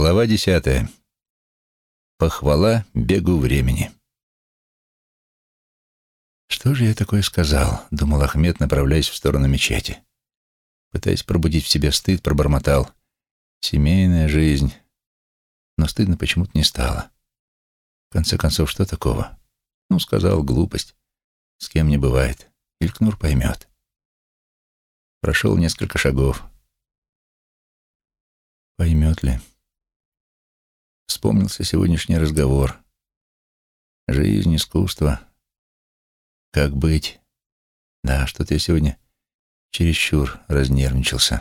Глава десятая. Похвала бегу времени. «Что же я такое сказал?» — думал Ахмед, направляясь в сторону мечети. Пытаясь пробудить в себе стыд, пробормотал. «Семейная жизнь». Но стыдно почему-то не стало. В конце концов, что такого? Ну, сказал, глупость. С кем не бывает. Илькнур поймет. Прошел несколько шагов. Поймет ли? Вспомнился сегодняшний разговор. Жизнь, искусство. Как быть? Да, что-то я сегодня чересчур разнервничался.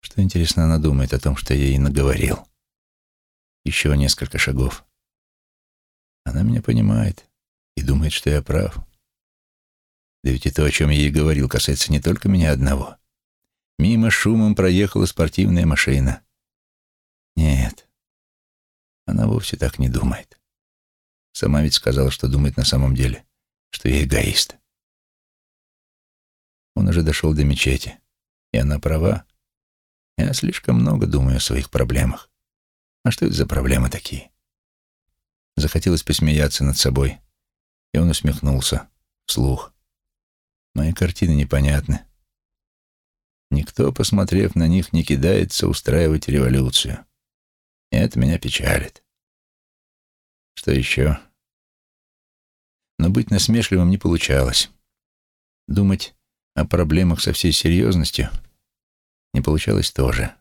Что, интересно, она думает о том, что я ей наговорил. Еще несколько шагов. Она меня понимает и думает, что я прав. Да ведь и то, о чем я ей говорил, касается не только меня одного. Мимо шумом проехала спортивная машина. Нет, она вовсе так не думает. Сама ведь сказала, что думает на самом деле, что я эгоист. Он уже дошел до мечети, и она права. Я слишком много думаю о своих проблемах. А что это за проблемы такие? Захотелось посмеяться над собой, и он усмехнулся вслух. Мои картины непонятны. Никто, посмотрев на них, не кидается устраивать революцию. Это меня печалит. Что еще? Но быть насмешливым не получалось. Думать о проблемах со всей серьезностью не получалось тоже.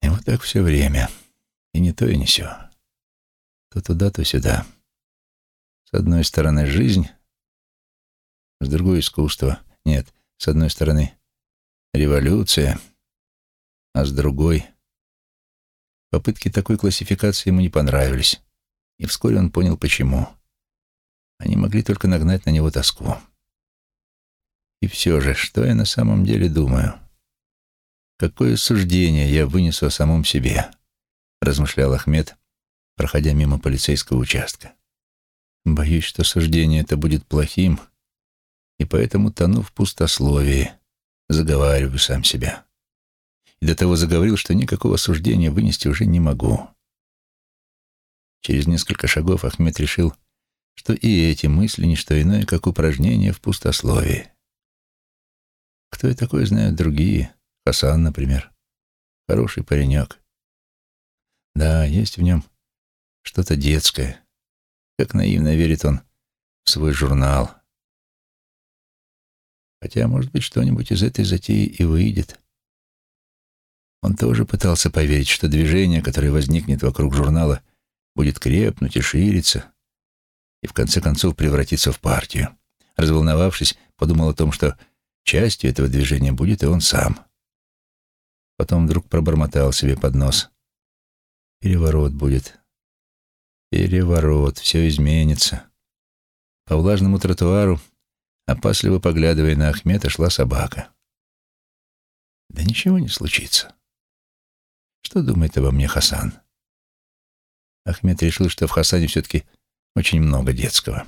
И вот так все время. И не то, и не сё. То туда, то сюда. С одной стороны жизнь, с другой искусство. Нет, с одной стороны революция, а с другой... Попытки такой классификации ему не понравились, и вскоре он понял, почему. Они могли только нагнать на него тоску. И все же, что я на самом деле думаю? Какое суждение я вынесу о самом себе? Размышлял Ахмед, проходя мимо полицейского участка. Боюсь, что суждение это будет плохим, и поэтому тону в пустословии, заговариваю сам себя. И до того заговорил, что никакого суждения вынести уже не могу. Через несколько шагов Ахмед решил, что и эти мысли — не что иное, как упражнение в пустословии. Кто я такой, знают другие. Хасан, например. Хороший паренек. Да, есть в нем что-то детское. Как наивно верит он в свой журнал. Хотя, может быть, что-нибудь из этой затеи и выйдет. Он тоже пытался поверить, что движение, которое возникнет вокруг журнала, будет крепнуть и шириться, и в конце концов превратиться в партию. Разволновавшись, подумал о том, что частью этого движения будет и он сам. Потом вдруг пробормотал себе под нос. Переворот будет. Переворот, все изменится. По влажному тротуару, опасливо поглядывая на Ахмета, шла собака. Да ничего не случится. Что думает обо мне Хасан? Ахмед решил, что в Хасане все-таки очень много детского.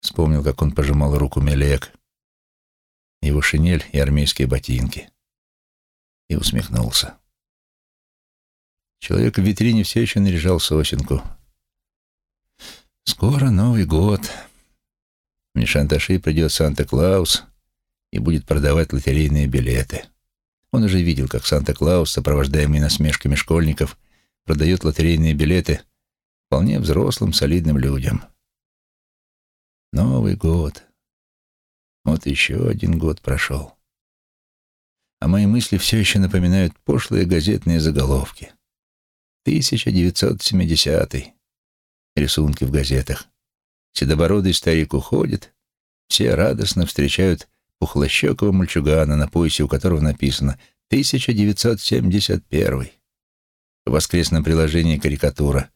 Вспомнил, как он пожимал руку Мелек, его шинель и армейские ботинки. И усмехнулся. Человек в витрине все еще наряжал сосенку. Скоро Новый год. В Нишанташи придет Санта-Клаус и будет продавать лотерейные билеты. Он уже видел, как Санта-Клаус, сопровождаемый насмешками школьников, продает лотерейные билеты вполне взрослым, солидным людям. Новый год. Вот еще один год прошел. А мои мысли все еще напоминают пошлые газетные заголовки. 1970-й. Рисунки в газетах. Седобородый старик уходит, все радостно встречают пухлощекого мальчугана, на поясе у которого написано 1971. В воскресном приложении карикатура.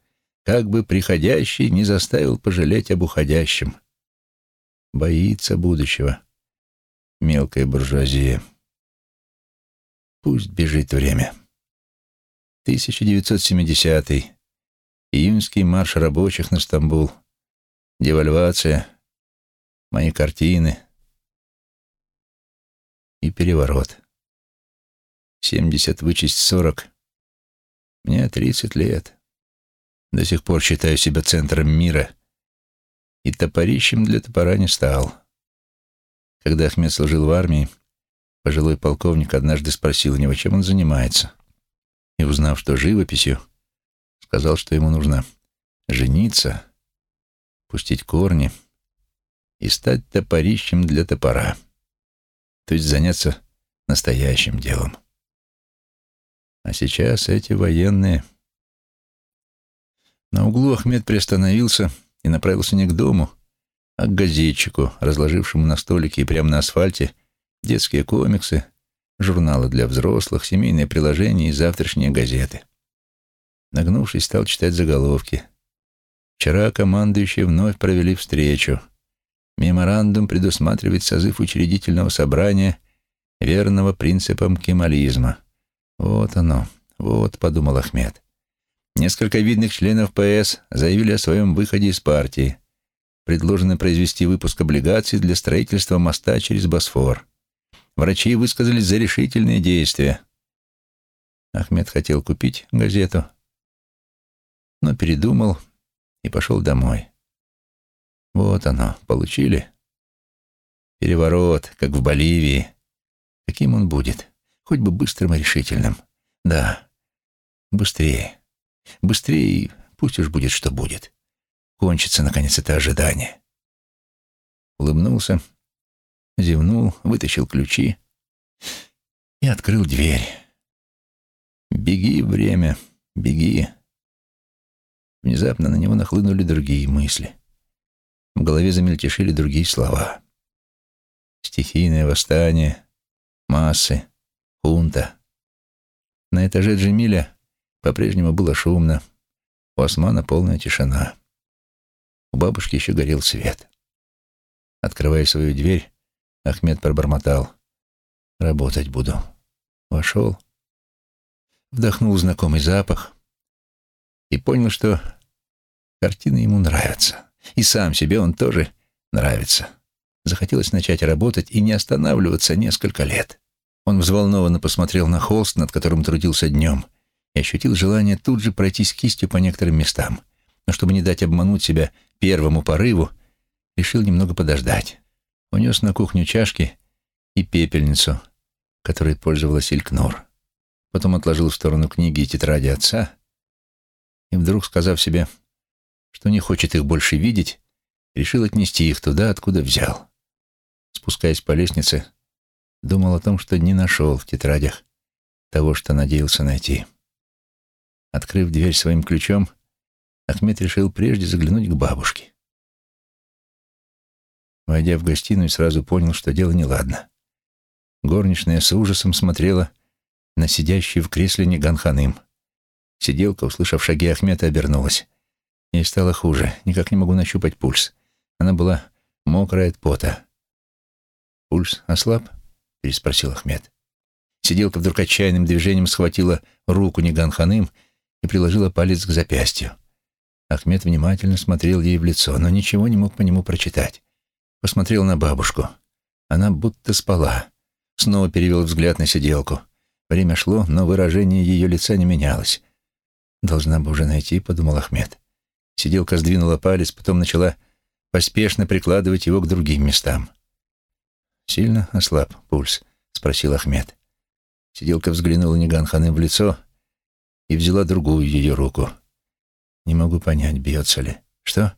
Как бы приходящий не заставил пожалеть об уходящем. Боится будущего. Мелкая буржуазия. Пусть бежит время. 1970. -й. Июньский марш рабочих на Стамбул. Девальвация. Мои картины и переворот. Семьдесят вычесть сорок. Мне тридцать лет. До сих пор считаю себя центром мира. И топорищем для топора не стал. Когда Ахмед служил в армии, пожилой полковник однажды спросил у него, чем он занимается. И, узнав, что живописью, сказал, что ему нужно жениться, пустить корни и стать топорищем для топора. То есть заняться настоящим делом. А сейчас эти военные... На углу Ахмед приостановился и направился не к дому, а к газетчику, разложившему на столике и прямо на асфальте детские комиксы, журналы для взрослых, семейные приложения и завтрашние газеты. Нагнувшись, стал читать заголовки. Вчера командующие вновь провели встречу. Меморандум предусматривает созыв учредительного собрания, верного принципам кемализма. Вот оно, вот, подумал Ахмед. Несколько видных членов ПС заявили о своем выходе из партии. Предложено произвести выпуск облигаций для строительства моста через Босфор. Врачи высказались за решительные действия. Ахмед хотел купить газету, но передумал и пошел домой. Вот оно, получили. Переворот, как в Боливии. Каким он будет? Хоть бы быстрым и решительным. Да, быстрее. Быстрее, пусть уж будет, что будет. Кончится, наконец, это ожидание. Улыбнулся, зевнул, вытащил ключи и открыл дверь. «Беги, время, беги!» Внезапно на него нахлынули другие мысли. В голове замельтешили другие слова. Стихийное восстание, массы, хунта. На этаже Джемиля по-прежнему было шумно. У Османа полная тишина. У бабушки еще горел свет. Открывая свою дверь, Ахмед пробормотал. «Работать буду». Вошел, вдохнул знакомый запах и понял, что картины ему нравятся. И сам себе он тоже нравится. Захотелось начать работать и не останавливаться несколько лет. Он взволнованно посмотрел на холст, над которым трудился днем, и ощутил желание тут же пройтись кистью по некоторым местам. Но чтобы не дать обмануть себя первому порыву, решил немного подождать. Унес на кухню чашки и пепельницу, которой пользовалась Илькнур. Потом отложил в сторону книги и тетради отца и вдруг, сказав себе, что не хочет их больше видеть, решил отнести их туда, откуда взял. Спускаясь по лестнице, думал о том, что не нашел в тетрадях того, что надеялся найти. Открыв дверь своим ключом, Ахмед решил прежде заглянуть к бабушке. Войдя в гостиную, сразу понял, что дело неладно. Горничная с ужасом смотрела на сидящий в кресле Ниганханым. Сиделка, услышав шаги Ахмета, обернулась. Ей стало хуже, никак не могу нащупать пульс. Она была мокрая от пота. «Пульс ослаб?» — переспросил Ахмед. Сиделка вдруг отчаянным движением схватила руку Ниганханым и приложила палец к запястью. Ахмед внимательно смотрел ей в лицо, но ничего не мог по нему прочитать. Посмотрел на бабушку. Она будто спала. Снова перевел взгляд на сиделку. Время шло, но выражение ее лица не менялось. «Должна бы уже найти», — подумал Ахмед. Сиделка сдвинула палец, потом начала поспешно прикладывать его к другим местам. «Сильно ослаб пульс?» — спросил Ахмед. Сиделка взглянула Ниганханы в лицо и взяла другую ее руку. «Не могу понять, бьется ли». «Что?»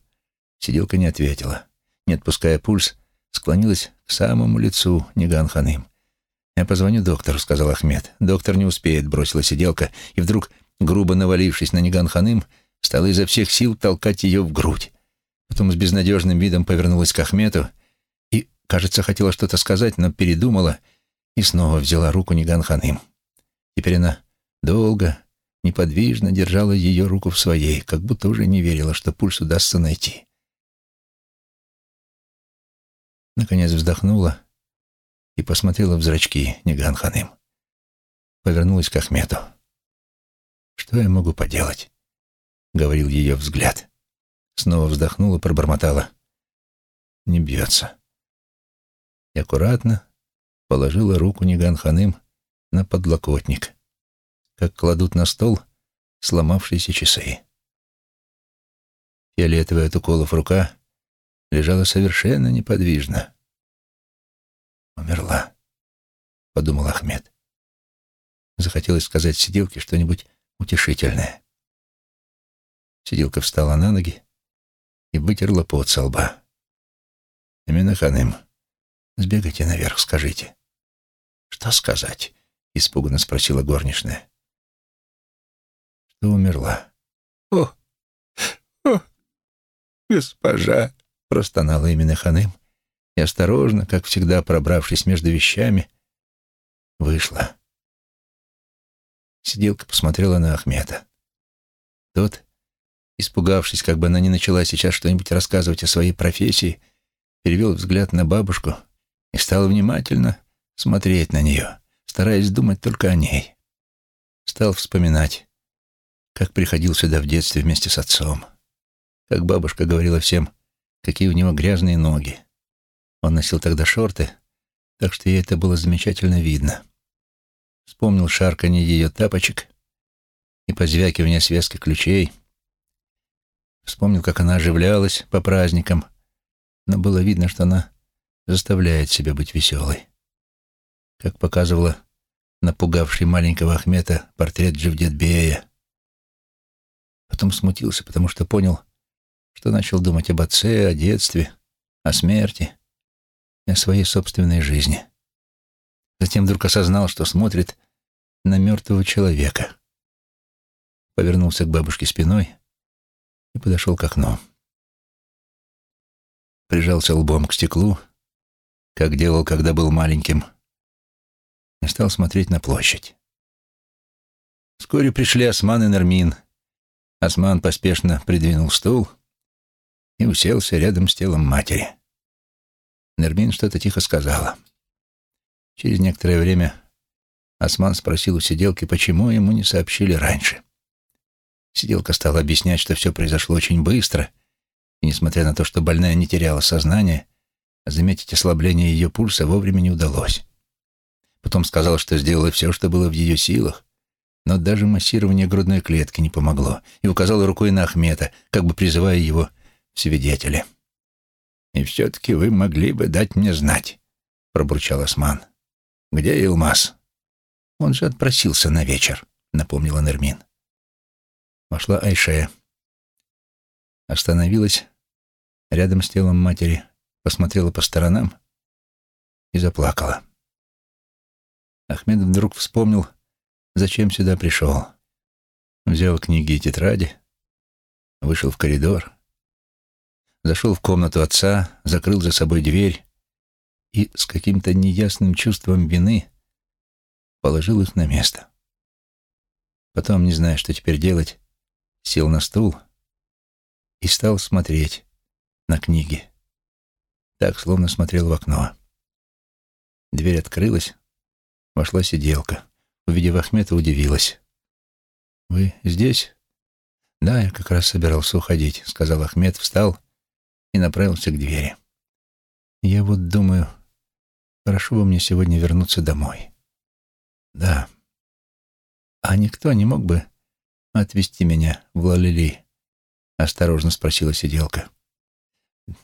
Сиделка не ответила. Не отпуская пульс, склонилась к самому лицу Ниганханым. «Я позвоню доктору», — сказал Ахмед. «Доктор не успеет», — бросила сиделка, и вдруг, грубо навалившись на Ниганханым, стала изо всех сил толкать ее в грудь. Потом с безнадежным видом повернулась к Ахмету и, кажется, хотела что-то сказать, но передумала и снова взяла руку Ниганханым. Теперь она долго, неподвижно держала ее руку в своей, как будто уже не верила, что пульс удастся найти. Наконец вздохнула и посмотрела в зрачки Ниганханым. Повернулась к Ахмету. «Что я могу поделать?» — говорил ее взгляд. Снова вздохнула, пробормотала. «Не бьется». И аккуратно положила руку Ниган Ханым на подлокотник, как кладут на стол сломавшиеся часы. Фиолетовая от уколов рука лежала совершенно неподвижно. «Умерла», — подумал Ахмед. Захотелось сказать сиделке что-нибудь утешительное. Сиделка встала на ноги и вытерла пот со лба. «Эмина Ханым, сбегайте наверх, скажите». «Что сказать?» — испуганно спросила горничная. «Что умерла?» «О, о, госпожа!» — простонала именно Ханым и осторожно, как всегда пробравшись между вещами, вышла. Сиделка посмотрела на Ахмета. Тот, испугавшись, как бы она не начала сейчас что-нибудь рассказывать о своей профессии, перевел взгляд на бабушку и стал внимательно смотреть на нее, стараясь думать только о ней. Стал вспоминать, как приходил сюда в детстве вместе с отцом, как бабушка говорила всем, какие у него грязные ноги. Он носил тогда шорты, так что ей это было замечательно видно вспомнил шарканье ее тапочек и позвякивание связки ключей, вспомнил, как она оживлялась по праздникам, но было видно, что она заставляет себя быть веселой. Как показывала напугавший маленького Ахмета портрет Джевдетбея. Потом смутился, потому что понял, что начал думать об отце, о детстве, о смерти и о своей собственной жизни. Затем вдруг осознал, что смотрит на мертвого человека. Повернулся к бабушке спиной и подошел к окну. Прижался лбом к стеклу, как делал, когда был маленьким, и стал смотреть на площадь. Вскоре пришли Осман и Нермин. Осман поспешно придвинул стул и уселся рядом с телом матери. Нермин что-то тихо сказала — Через некоторое время Осман спросил у сиделки, почему ему не сообщили раньше. Сиделка стала объяснять, что все произошло очень быстро, и, несмотря на то, что больная не теряла сознание, заметить ослабление ее пульса вовремя не удалось. Потом сказала, что сделала все, что было в ее силах, но даже массирование грудной клетки не помогло, и указала рукой на Ахмета, как бы призывая его в свидетели. «И все-таки вы могли бы дать мне знать», — пробурчал Осман. «Где Илмаз?» «Он же отпросился на вечер», — напомнила Нермин. Вошла Айше. Остановилась рядом с телом матери, посмотрела по сторонам и заплакала. Ахмед вдруг вспомнил, зачем сюда пришел. Взял книги и тетради, вышел в коридор, зашел в комнату отца, закрыл за собой дверь и с каким-то неясным чувством вины положил их на место. Потом, не зная, что теперь делать, сел на стул и стал смотреть на книги. Так, словно смотрел в окно. Дверь открылась, вошла сиделка. Увидев Ахмета, удивилась. «Вы здесь?» «Да, я как раз собирался уходить», — сказал Ахмед, встал и направился к двери. «Я вот думаю, Хорошо бы мне сегодня вернуться домой. Да. А никто не мог бы отвезти меня в Лалили? Осторожно спросила сиделка.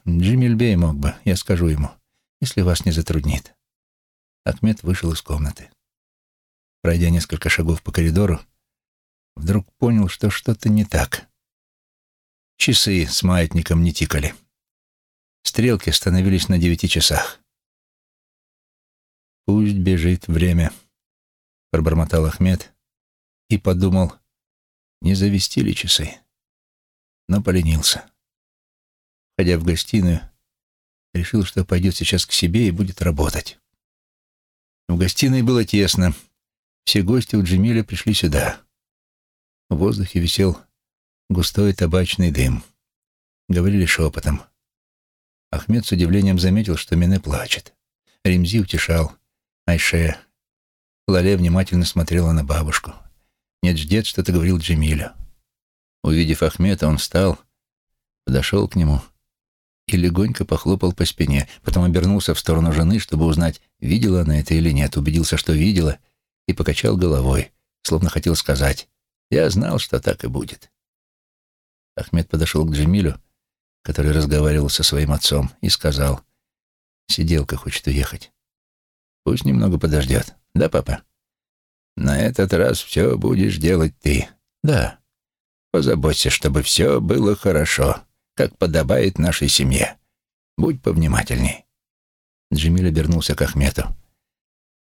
Джимильбей мог бы, я скажу ему, если вас не затруднит. Ахмед вышел из комнаты. Пройдя несколько шагов по коридору, вдруг понял, что что-то не так. Часы с маятником не тикали. Стрелки становились на девяти часах. «Пусть бежит время», — пробормотал Ахмед и подумал, не завести ли часы. Но поленился. Ходя в гостиную, решил, что пойдет сейчас к себе и будет работать. В гостиной было тесно. Все гости у Джемиля пришли сюда. В воздухе висел густой табачный дым. Говорили шепотом. Ахмед с удивлением заметил, что Мине плачет. Ремзи утешал. Айше. Лале внимательно смотрела на бабушку. Нет, ждет, что-то говорил Джемилю. Увидев Ахмета, он встал, подошел к нему и легонько похлопал по спине, потом обернулся в сторону жены, чтобы узнать, видела она это или нет, убедился, что видела, и покачал головой, словно хотел сказать «Я знал, что так и будет». Ахмед подошел к Джемилю, который разговаривал со своим отцом, и сказал «Сиделка хочет уехать. Пусть немного подождет. Да, папа?» «На этот раз все будешь делать ты». «Да». «Позаботься, чтобы все было хорошо, как подобает нашей семье. Будь повнимательней». Джемиль обернулся к Ахмету.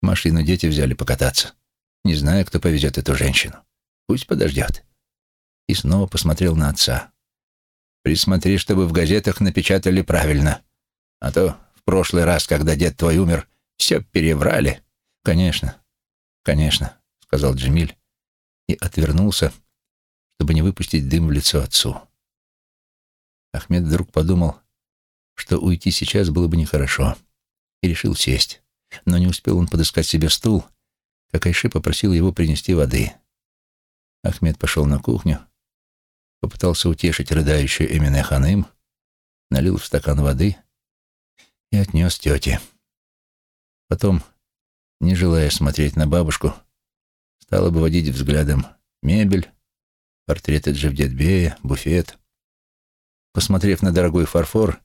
Машину дети взяли покататься. Не знаю, кто повезет эту женщину. Пусть подождет. И снова посмотрел на отца. Присмотри, чтобы в газетах напечатали правильно. А то в прошлый раз, когда дед твой умер, все переврали. Конечно, конечно, сказал Джемиль и отвернулся, чтобы не выпустить дым в лицо отцу. Ахмед вдруг подумал, что уйти сейчас было бы нехорошо, и решил сесть. Но не успел он подыскать себе стул, как Айши попросил его принести воды. Ахмед пошел на кухню, попытался утешить рыдающую Эмине Ханым, налил в стакан воды и отнес тете. Потом, не желая смотреть на бабушку, стал обводить взглядом мебель, портреты Джавдетбея, буфет. Посмотрев на дорогой фарфор,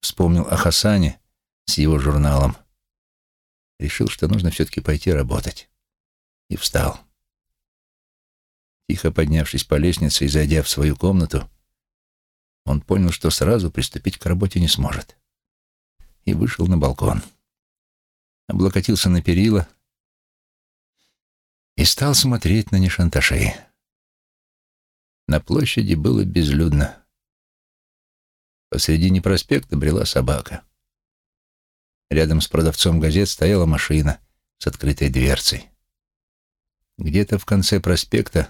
вспомнил о Хасане с его журналом решил, что нужно все-таки пойти работать. И встал. Тихо поднявшись по лестнице и зайдя в свою комнату, он понял, что сразу приступить к работе не сможет. И вышел на балкон. Облокотился на перила и стал смотреть на нешанташей. На площади было безлюдно. Посредине проспекта брела собака. Рядом с продавцом газет стояла машина с открытой дверцей. Где-то в конце проспекта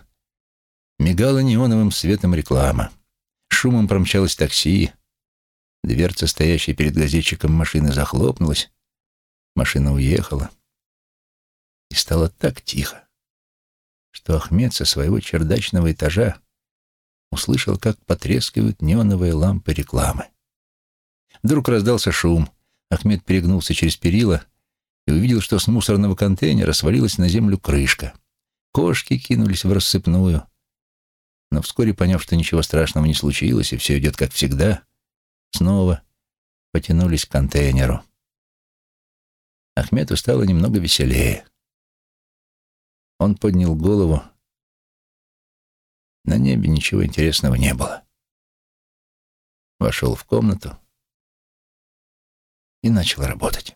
мигала неоновым светом реклама. Шумом промчалось такси. Дверца, стоящая перед газетчиком машины, захлопнулась. Машина уехала. И стало так тихо, что Ахмед со своего чердачного этажа услышал, как потрескивают неоновые лампы рекламы. Вдруг раздался шум — Ахмед перегнулся через перила и увидел, что с мусорного контейнера свалилась на землю крышка. Кошки кинулись в рассыпную. Но вскоре, поняв, что ничего страшного не случилось и все идет как всегда, снова потянулись к контейнеру. Ахмету стало немного веселее. Он поднял голову. На небе ничего интересного не было. Вошел в комнату, и начал работать.